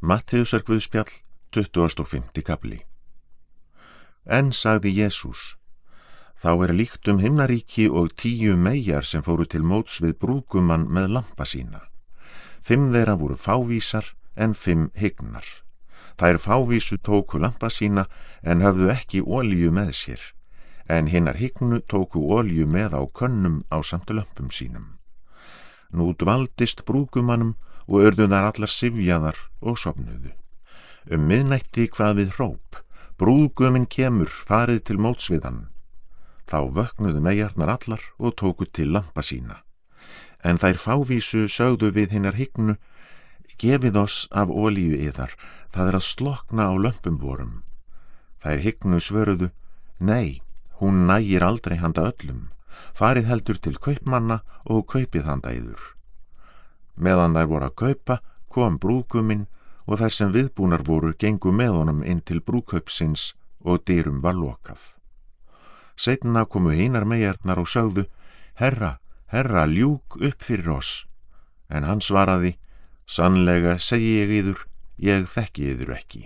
Matteusar Guðspjall, 25. kapli En sagði Jésús, þá er líkt um himnaríki og tíu megar sem fóru til móts við brúkumann með lampa sína. Fimm þeirra voru fávísar en fimm hygnar. Þær fávísu tóku lampa sína en höfðu ekki ólíu með sér, en hinnar hygnu tóku ólíu með á könnum á samt lömpum sínum. Nú dvaldist brúkumannum og örðu þar allar sifjaðar og sopnuðu. Um miðnætti hvað við hróp, brúðgöminn kemur farið til mótsviðan. Þá vöknuðu megarnar allar og tóku til lampa sína. En þær fávísu sögðu við hinnar hygnu, gefið oss af ólíu yðar, það er að slokna á lömpum vorum. Þær hygnu svöruðu, nei, hún nægir aldrei handa öllum, farið heldur til kaupmanna og kaupið handa yður. Meðan þær voru að kaupa kom brúkuminn og þær sem viðbúnar voru gengu með honum inn til brúkaupsins og dyrum var lokað. Setna komu einar megarnar og sögðu, Herra, herra, ljúk upp fyrir oss. En hann svaraði, Sannlega segi ég yður, ég þekki yður ekki.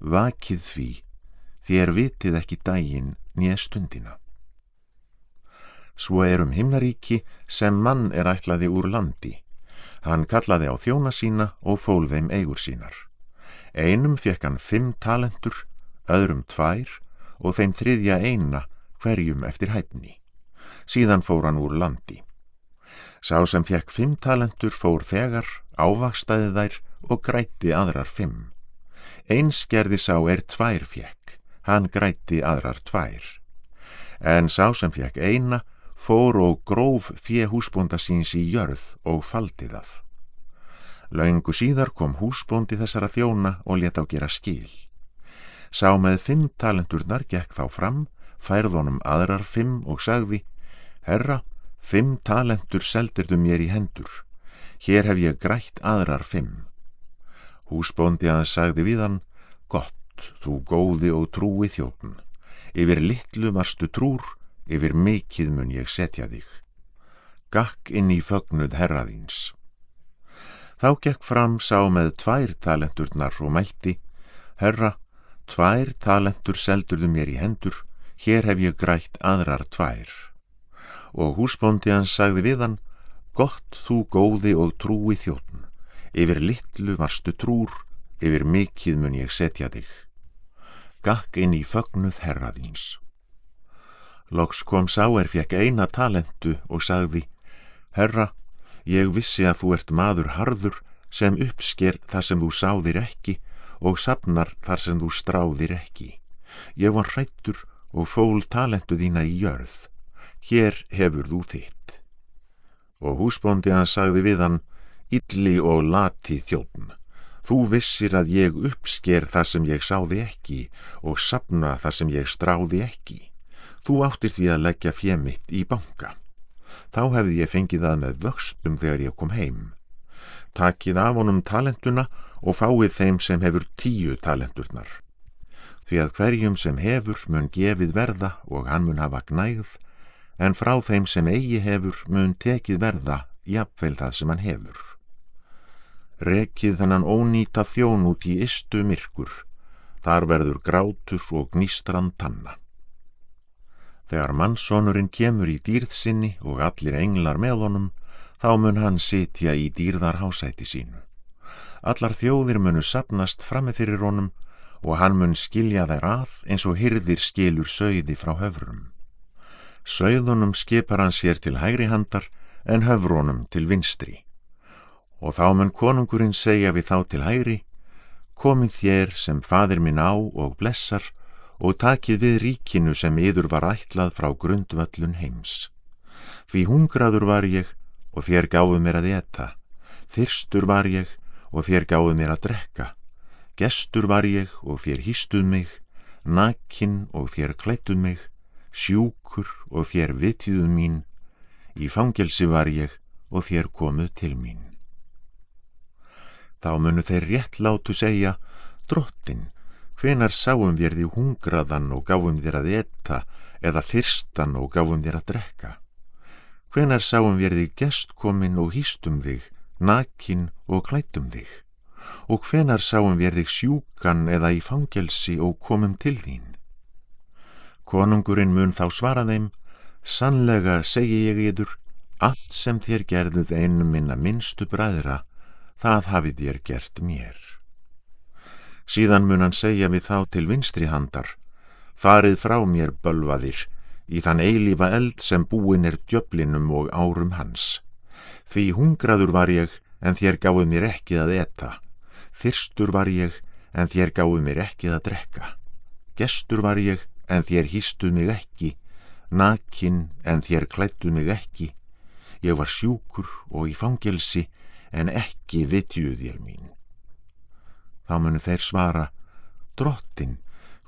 Vakið því, þér vitið ekki dægin nýja stundina. Svo er um himnaríki sem mann er ætlaði úr landi Hann kallaði á þjóna sína og fól þeim eigur sínar. Einum fekk hann fimm talentur, öðrum tvær og þeim þriðja eina hverjum eftir hæfni. Síðan fór hann úr landi. Sá sem fekk fimm talentur fór þegar, ávakstaði þær og grætti aðrar fimm. Eins gerði sá er tvær fekk, hann grætti aðrar tvær. En sá sem fekk eina fór og gróf fjö húsbónda síns í jörð og faldi það. Laungu síðar kom húsbóndi þessara þjóna og let á gera skil. Sá með fimm talendurnar gekk þá fram, færð honum aðrar fimm og sagði, Herra, fimm talendur seldirdu mér í hendur, hér hef ég grætt aðrar fimm. Húsbóndi að sagði við hann, Gott, þú góði og trúi þjófn, yfir litlu varstu trúr, yfir mikið mun ég setja þig. Gakk inn í fögnuð herraðins. Þá gekk fram sá með tvær talenturnar og mælti, Herra, tvær talentur seldurðu mér í hendur, hér hef ég grætt aðrar tvær. Og húsbóndi hans sagði við hann, Gott þú góði og trúi þjóttn, yfir litlu varstu trúr, yfir mikið mun ég setja þig. Gakk inn í fögnuð herraðins. Loks kom sá er fekk eina talentu og sagði, Herra, ég vissi að þú ert maður harður sem uppsker þar sem þú sáðir ekki og sapnar þar sem þú stráðir ekki. Ég var hrættur og fól talentu þína í jörð. Hér hefur þú þitt. Og húsbóndi hann sagði við hann, Illi og lati þjófn. Þú vissir að ég uppsker þar sem ég sáði ekki og sapna þar sem ég stráði ekki. Þú áttir því að leggja fjemitt í banka. Þá hefði ég fengið það með vöxtum þegar ég kom heim. Takið af honum talentuna og fáið þeim sem hefur tíu talenturnar. Því að hverjum sem hefur mun gefið verða og hann mun hafa gnægð, en frá þeim sem eigi hefur mun tekið verða jafnveil það sem hann hefur. Rekið þennan ónýta þjón út í istu myrkur, þar verður grátur og gnístran tanna. Þegar mannsónurinn kemur í dýrð sinni og allir englar með honum, þá mun hann sitja í dýrðar hásæti sínu. Allar þjóðir munu sapnast frammi fyrir honum og hann mun skilja þær að eins og hyrðir skilur söiði frá höfrum. Söiðunum skipar hann sér til hægri handar en höfrónum til vinstri. Og þá mun konungurinn segja við þá til hægri, komið þér sem fadir minn á og blessar og takið við ríkinu sem yður var ætlað frá grundvöllun heims. Því hungraður var ég og þér gáðu mér að etta, þyrstur var ég og þér gáðu mér að drekka, gestur var ég og þér hýstuð mig, nakinn og þér klættuð mig, sjúkur og þér vitiðuð mín, í fangelsi var ég og þér komuð til mín. Þá munu þeir rétt látu segja, drottin, Hvenar sáum við því hungraðan og gáfum þér að etta eða þyrstan og gáfum þér að drekka? Hvenar sáum við því gestkomin og hýstum þig, nakin og klættum þig? og hvenar sáum við þig sjúkan eða í fangelsi og komum til þín? Konungurinn mun þá svara þeim, sannlega segi ég yður, allt sem þér gerðuð einum minna minnstu bræðra, það hafið þér gert mér. Síðan mun hann segja við þá til vinstri handar, farið frá mér bölvaðir, í þann eilífa eld sem búin er djöflinum og árum hans. Því hungraður var ég, en þér gáðu mér ekki að eta. Þyrstur var ég, en þér gáðu mér ekki að drekka. Gestur var ég, en þér hýstu mig ekki. Nakin, en þér klættu mig ekki. Ég var sjúkur og í fangelsi, en ekki vitjuð þér mín. Þá munu þeir svara, drottin,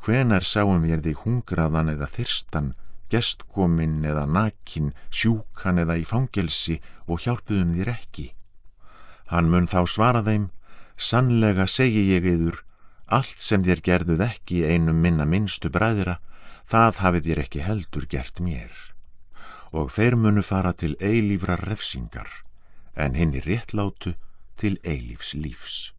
hvenar sáum ég þig hungraðan eða þyrstan, gestkominn eða nakin, sjúkan eða í fangelsi og hjálpuðum þér ekki. Hann mun þá svara þeim, sannlega segi ég yður, allt sem þér gerðuð ekki einum minna minnstu bræðira, það hafið þér ekki heldur gert mér. Og þeir munu fara til eilífra refsingar, en hinn er réttlátu til eilífs lífs.